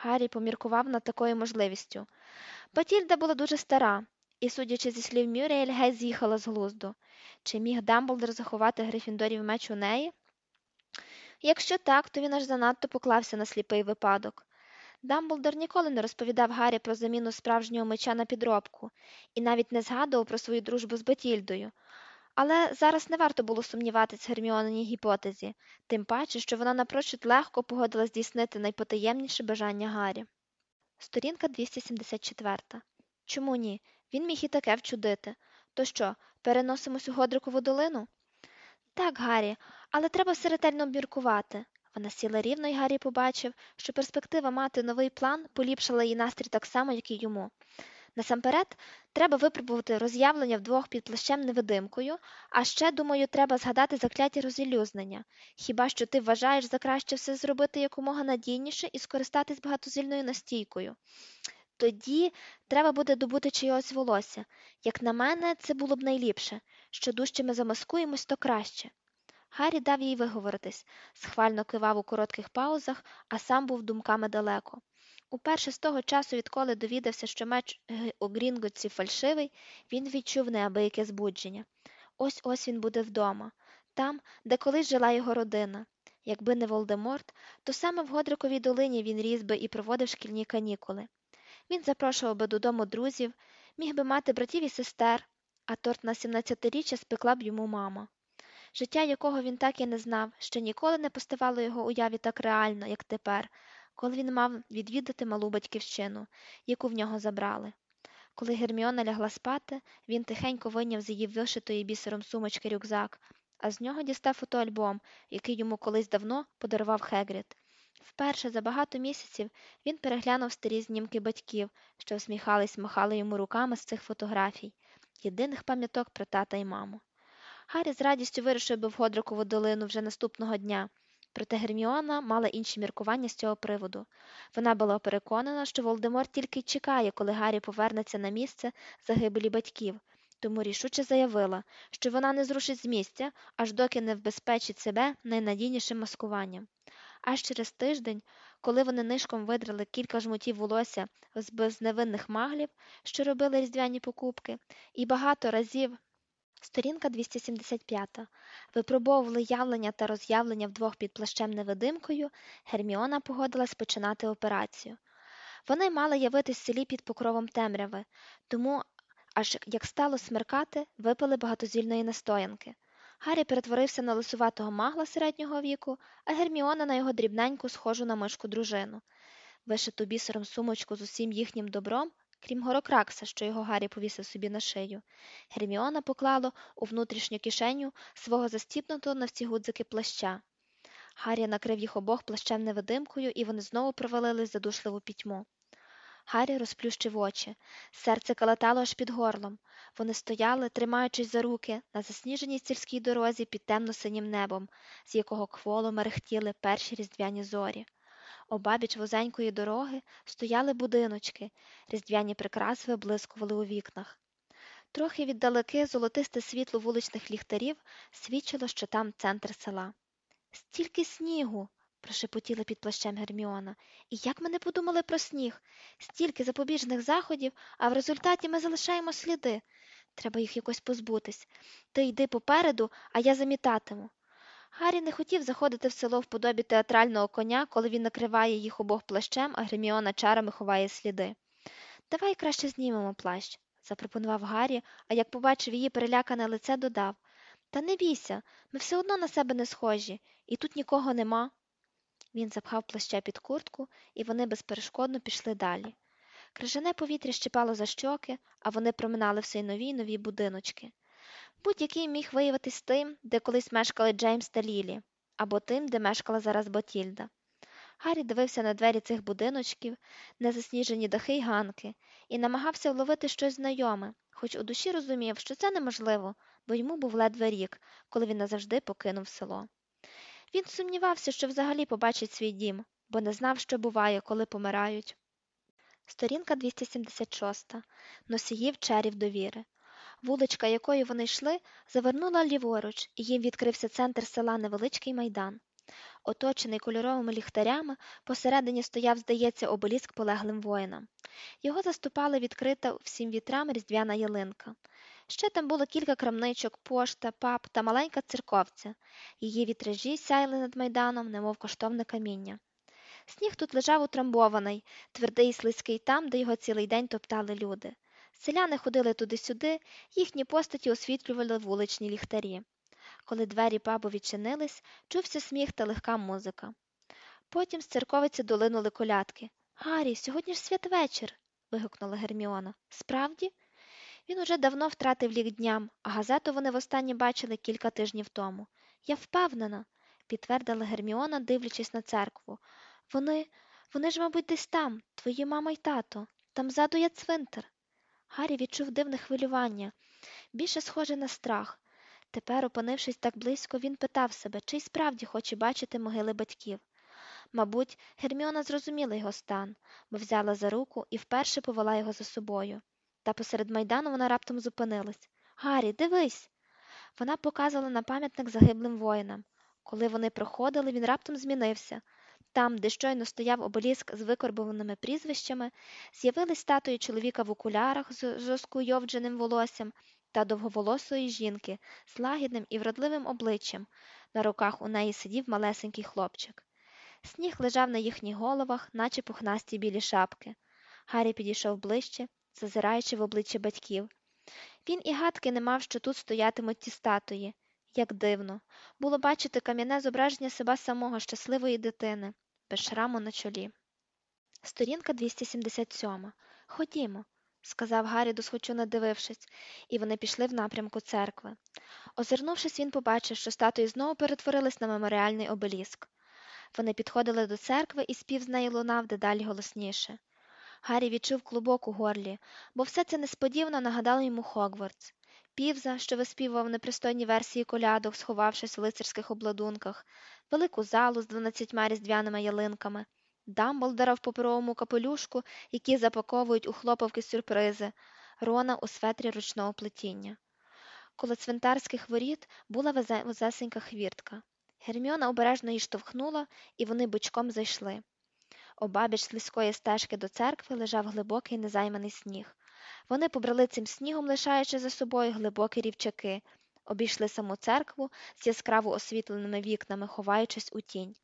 Гаррі поміркував над такою можливістю. Батільда була дуже стара, і, судячи зі слів Мюріель, геть з'їхала з глузду. Чи міг Дамблдор заховати Грифіндорів меч у неї? Якщо так, то він аж занадто поклався на сліпий випадок. Дамблдор ніколи не розповідав Гаррі про заміну справжнього меча на підробку і навіть не згадував про свою дружбу з Бетільдою. Але зараз не варто було сумніватись Герміониній гіпотезі, тим паче, що вона напрочуд легко погодила здійснити найпотаємніше бажання Гаррі. Сторінка 274. Чому ні? Він міг і таке вчудити. То що, переносимось у Годрикову долину? Так, Гаррі, але треба все ретельно обміркувати. Вона сіла рівно, і Гаррі побачив, що перспектива мати новий план поліпшила її настрій так само, як і йому. Насамперед, треба випробувати роз'явлення вдвох під плащем невидимкою, а ще, думаю, треба згадати закляті розілюзнення. Хіба що ти вважаєш за краще все зробити якомога надійніше і скористатись багатозільною настійкою? Тоді треба буде добути чийось волосся. Як на мене, це було б найліпше. Що дужче ми замаскуємось, то краще. Гаррі дав їй виговоритись, схвально кивав у коротких паузах, а сам був думками далеко. Уперше з того часу, відколи довідався, що меч у Грінготці фальшивий, він відчув неабияке збудження. Ось ось він буде вдома, там, де колись жила його родина. Якби не Волдеморт, то саме в Годриковій долині він ріс би і проводив шкільні канікули. Він запрошував би додому друзів, міг би мати братів і сестер, а торт на 17-річчя спекла б йому мама. Життя, якого він так і не знав, ще ніколи не поставало його уяві так реально, як тепер, коли він мав відвідати малу батьківщину, яку в нього забрали. Коли Герміона лягла спати, він тихенько вийняв з її вишитої бісером сумочки рюкзак, а з нього дістав фотоальбом, який йому колись давно подарував Хегрід. Вперше за багато місяців він переглянув старі знімки батьків, що усміхались, махали йому руками з цих фотографій, єдиних пам'яток про тата і маму. Гаррі з радістю вирушив би в Годрикову долину вже наступного дня, проте Герміона мала інші міркування з цього приводу. Вона була переконана, що Волдемор тільки чекає, коли Гаррі повернеться на місце загибелі батьків, тому рішуче заявила, що вона не зрушить з місця, аж доки не вбезпечить себе найнадійнішим маскуванням. Аж через тиждень, коли вони нишком видрали кілька жмутів волосся з безневинних маглів, що робили різдвяні покупки, і багато разів. Сторінка 275. Випробовували явлення та роз'явлення вдвох під плащем невидимкою, Герміона погодилась починати операцію. Вони мали явитись в селі під покровом темряви, тому, аж як стало смеркати, випили багатозільної настоянки. Гаррі перетворився на лисуватого магла середнього віку, а Герміона на його дрібненьку, схожу на мишку дружину. Вишиту бісером сумочку з усім їхнім добром, крім горокракса, що його Гаррі повісив собі на шию, Герміона поклала у внутрішню кишеню свого застіпнутого на всі гудзики плаща. Гаррі накрив їх обох плащем невидимкою, і вони знову провалились задушливу пітьму. Гаррі розплющив очі, серце калатало аж під горлом. Вони стояли, тримаючись за руки, на засніженій сільській дорозі під темно-синім небом, з якого кволо мерехтіли перші різдвяні зорі. Обабіч вузенької дороги стояли будиночки, різдвяні прикраси виблискували у вікнах. Трохи віддалеки золотисте світло вуличних ліхтарів свідчило, що там центр села. Стільки снігу прошепотіла під плащем Герміона. І як ми не подумали про сніг? Стільки запобіжних заходів, а в результаті ми залишаємо сліди. Треба їх якось позбутись. Ти йди попереду, а я замітатиму. Гаррі не хотів заходити в село в подобі театрального коня, коли він накриває їх обох плащем, а Герміона чарами ховає сліди. Давай краще знімемо плащ, запропонував Гаррі, а як побачив її перелякане лице, додав. Та не бійся, ми все одно на себе не схожі, і тут нікого нема. Він запхав плаща під куртку, і вони безперешкодно пішли далі. Крижане повітря щипало за щоки, а вони проминали все й нові й нові будиночки. Будь-який міг виявитись тим, де колись мешкали Джеймс та Лілі, або тим, де мешкала зараз Батільда. Гаррі дивився на двері цих будиночків, незасніжені дахи й ганки, і намагався вловити щось знайоме, хоч у душі розумів, що це неможливо, бо йому був ледве рік, коли він назавжди покинув село. Він сумнівався, що взагалі побачить свій дім, бо не знав, що буває, коли помирають. Сторінка 276. Носіїв черів довіри. Вуличка, якою вони йшли, завернула ліворуч, і їм відкрився центр села невеличкий майдан. Оточений кольоровими ліхтарями, посередині стояв, здається, обеліск полеглим воїнам. Його заступала відкрита всім вітрам різдвяна ялинка. Ще там було кілька крамничок, пошта, паб та маленька церковця. Її вітражі сяяли над майданом, немов коштовне каміння. Сніг тут лежав утрамбований, твердий і слизький там, де його цілий день топтали люди. Селяни ходили туди-сюди, їхні постаті освітлювали вуличні ліхтарі. Коли двері пабу відчинились, чувся сміх та легка музика. Потім з церковиці долинули колядки. Гаррі, сьогодні ж святвечір. вигукнула Герміона. Справді? Він уже давно втратив лік дням, а газету вони востаннє бачили кілька тижнів тому. Я впевнена, підтвердила Герміона, дивлячись на церкву. Вони, вони ж, мабуть, десь там, твої мама й тато. Там ззаду є цвинтар. Гаррі відчув дивне хвилювання, більше схоже на страх. Тепер, опинившись так близько, він питав себе, чи й справді хоче бачити могили батьків. Мабуть, Герміона зрозуміла його стан, бо взяла за руку і вперше повела його за собою. Та посеред майдану вона раптом зупинилась. Гаррі, дивись. Вона показувала на пам'ятник загиблим воїнам. Коли вони проходили, він раптом змінився. Там, де щойно стояв обеліск з викорбованими прізвищами, з'явились статуї чоловіка в окулярах з жоскуйовдженим волоссям та довговолосої жінки з лагідним і вродливим обличчям. На руках у неї сидів малесенький хлопчик. Сніг лежав на їхніх головах, наче пухнасті білі шапки. Гаррі підійшов ближче, зазираючи в обличчя батьків. Він і гадки не мав, що тут стоятимуть ті статуї. Як дивно, було бачити кам'яне зображення себе самого щасливої дитини, без шраму на чолі. Сторінка 277. Ходімо, сказав Гаррі, досхочу надивившись, і вони пішли в напрямку церкви. Озирнувшись, він побачив, що статуї знову перетворились на меморіальний обеліск. Вони підходили до церкви, і спів з неї лунав дедалі голосніше. Гаррі відчув клубок у горлі, бо все це несподівано нагадало йому Хогвартс. Півза, що виспівував непристойні версії колядок, сховавшись в лицарських обладунках, велику залу з дванадцятьма різдвяними ялинками, Дамблдора в паперовому капелюшку, які запаковують у хлопавки сюрпризи, рона у светрі ручного плетіння. Коло цвинтарських воріт була вузесенька хвіртка. Герміона обережно її штовхнула, і вони бочком зайшли. Обабіч слизької стежки до церкви лежав глибокий незайманий сніг. Вони побрали цим снігом, лишаючи за собою глибокі рівчаки, обійшли саму церкву з яскраво освітленими вікнами, ховаючись у тінь.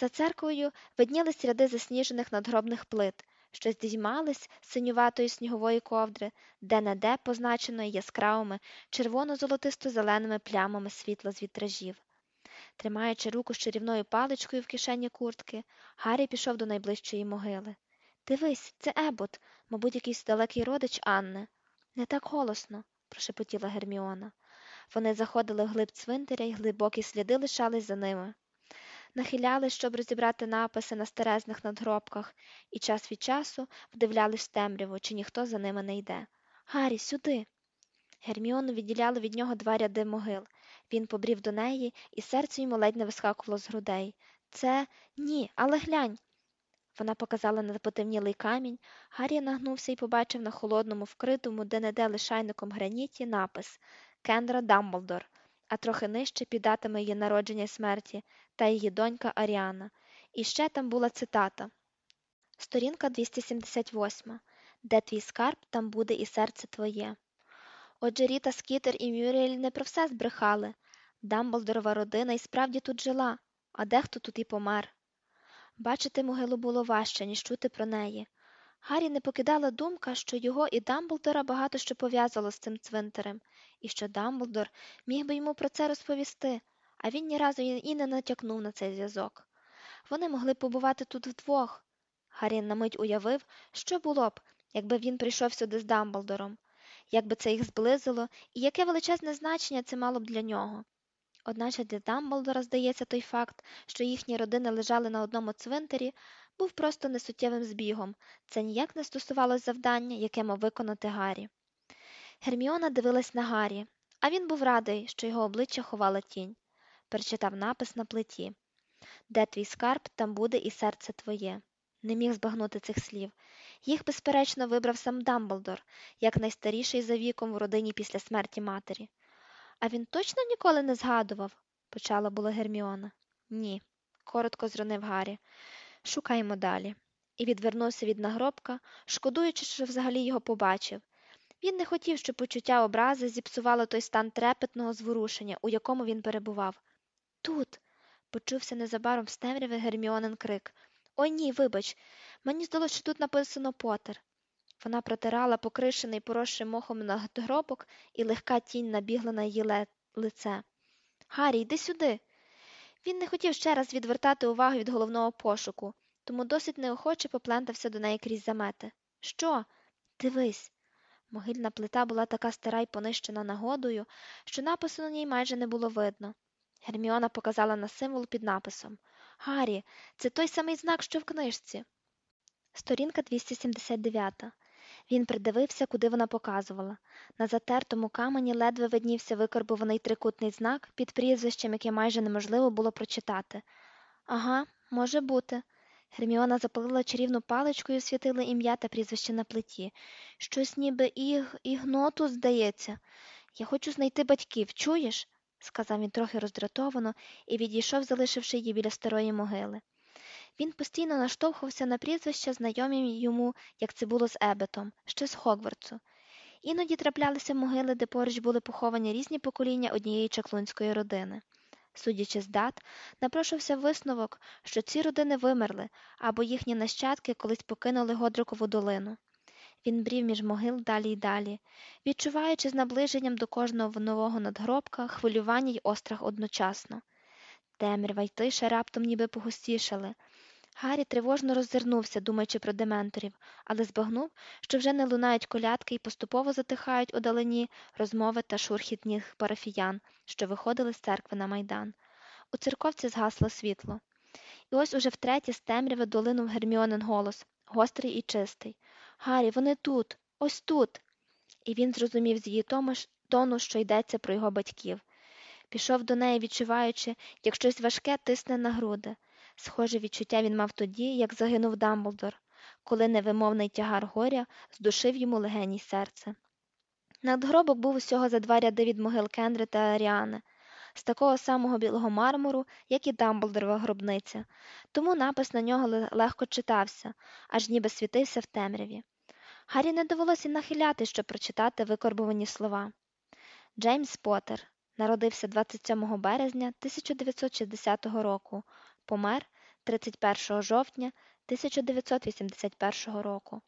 За церквою виднілись ряди засніжених надгробних плит, що здіймались з синюватої снігової ковдри, де не де позначеної яскравими червоно-золотисто-зеленими плямами світла з вітражів. Тримаючи руку з чарівною паличкою в кишені куртки, Гаррі пішов до найближчої могили. Дивись, це Ебот, мабуть, якийсь далекий родич Анни. Не так голосно, прошепотіла Герміона. Вони заходили в глиб цвинтаря і глибокі сліди лишались за ними. Нахилялись, щоб розібрати написи на старезних надгробках, і час від часу вдивлялись в темряву, чи ніхто за ними не йде. Гаррі, сюди. Герміону відділяли від нього два ряди могил. Він побрів до неї, і серце йому ледь не вискакувало з грудей. Це ні, але глянь. Вона показала на потемнілий камінь. Гаррі нагнувся і побачив на холодному, вкритому, де не де лишайником граніті, напис Кендра Дамблдор, а трохи нижче під датами її народження і смерті та її донька Аріана. І ще там була цитата. Сторінка 278. Де твій скарб, там буде і серце твоє. Отже Ріта Скітер і Мюріель не про все збрехали. Дамблдорова родина і справді тут жила, а дехто тут і помер. Бачити могилу було важче, ніж чути про неї. Гаррі не покидала думка, що його і Дамблдора багато що пов'язало з цим цвинтарем, і що Дамблдор міг би йому про це розповісти, а він ні разу і не натякнув на цей зв'язок. Вони могли побувати тут вдвох. Гаррі на мить уявив, що було б, якби він прийшов сюди з Дамблдором як би це їх зблизило, і яке величезне значення це мало б для нього. Одначе для Дамблдора, здається, той факт, що їхні родини лежали на одному цвинтарі, був просто несуттєвим збігом, це ніяк не стосувалось завдання, яке мав виконати Гаррі. Герміона дивилась на Гаррі, а він був радий, що його обличчя ховала тінь. Перечитав напис на плиті Де твій скарб, там буде і серце твоє. Не міг збагнути цих слів, їх, безперечно, вибрав сам Дамблдор, як найстаріший за віком в родині після смерті матері. А він точно ніколи не згадував, почала була Герміона. Ні, коротко зронив Гаррі. Шукаємо далі. І відвернувся від нагробка, шкодуючи, що взагалі його побачив. Він не хотів, щоб почуття образи зіпсувало той стан трепетного зворушення, у якому він перебував. Тут. почувся незабаром з темряви Герміонин крик. Ой ні, вибач, мені здалося, що тут написано Потер. Вона протирала покришений поросшим мохом надгробок, і легка тінь набігла на її лице. Гаррі, йди сюди. Він не хотів ще раз відвертати увагу від головного пошуку, тому досить неохоче поплентався до неї крізь замети. Що? Дивись. Могильна плита була така стара й понищена нагодою, що напису на ній майже не було видно. Герміона показала на символ під написом Гаррі, це той самий знак, що в книжці. Сторінка 279. Він придивився, куди вона показувала. На затертому камені ледве виднівся викарбуваний трикутний знак під прізвищем, яке майже неможливо було прочитати. Ага, може бути. Герміона запалила чарівну паличку і освітила ім'я та прізвище на плиті. Щось ніби іг... ігноту, здається. Я хочу знайти батьків, чуєш? сказав він трохи роздратовано і відійшов, залишивши її біля старої могили. Він постійно наштовхувався на прізвища, знайомі йому, як це було з Ебетом, ще з Хогвартсу. Іноді траплялися могили, де поруч були поховані різні покоління однієї чаклунської родини. Судячи з дат, напрошувався висновок, що ці родини вимерли або їхні нащадки колись покинули Годрикову долину. Він брів між могил далі й далі, відчуваючи з наближенням до кожного нового надгробка хвилювання й острах одночасно. Темрява й тиша раптом ніби погустішали. Гаррі тривожно роззирнувся, думаючи про дементорів, але збагнув, що вже не лунають колядки і поступово затихають удалені розмови та шурхіт ніг парафіян, що виходили з церкви на майдан. У церковці згасло світло. І ось уже втретє з темряви долинув Герміонин голос, гострий і чистий. Гаррі, вони тут, ось тут. І він зрозумів з її тону, що йдеться про його батьків. Пішов до неї, відчуваючи, як щось важке тисне на груди. Схоже відчуття він мав тоді, як загинув Дамблдор, коли невимовний тягар горя здушив йому легені серце. Надгробок був усього за два ряди від могил Кендри та Аріани, з такого самого білого мармуру, як і Дамблдорова гробниця, тому напис на нього легко читався, аж ніби світився в темряві. Гаррі не довелося нахиляти, щоб прочитати викорбувані слова. Джеймс Поттер народився 27 березня 1960 року, помер 31 жовтня 1981 року.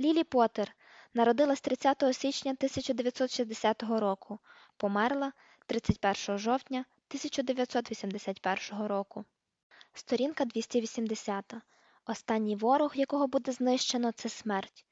Лілі Поттер народилась 30 січня 1960 року, померла 31 жовтня 1981 року. Сторінка 280. Останній ворог, якого буде знищено, це смерть.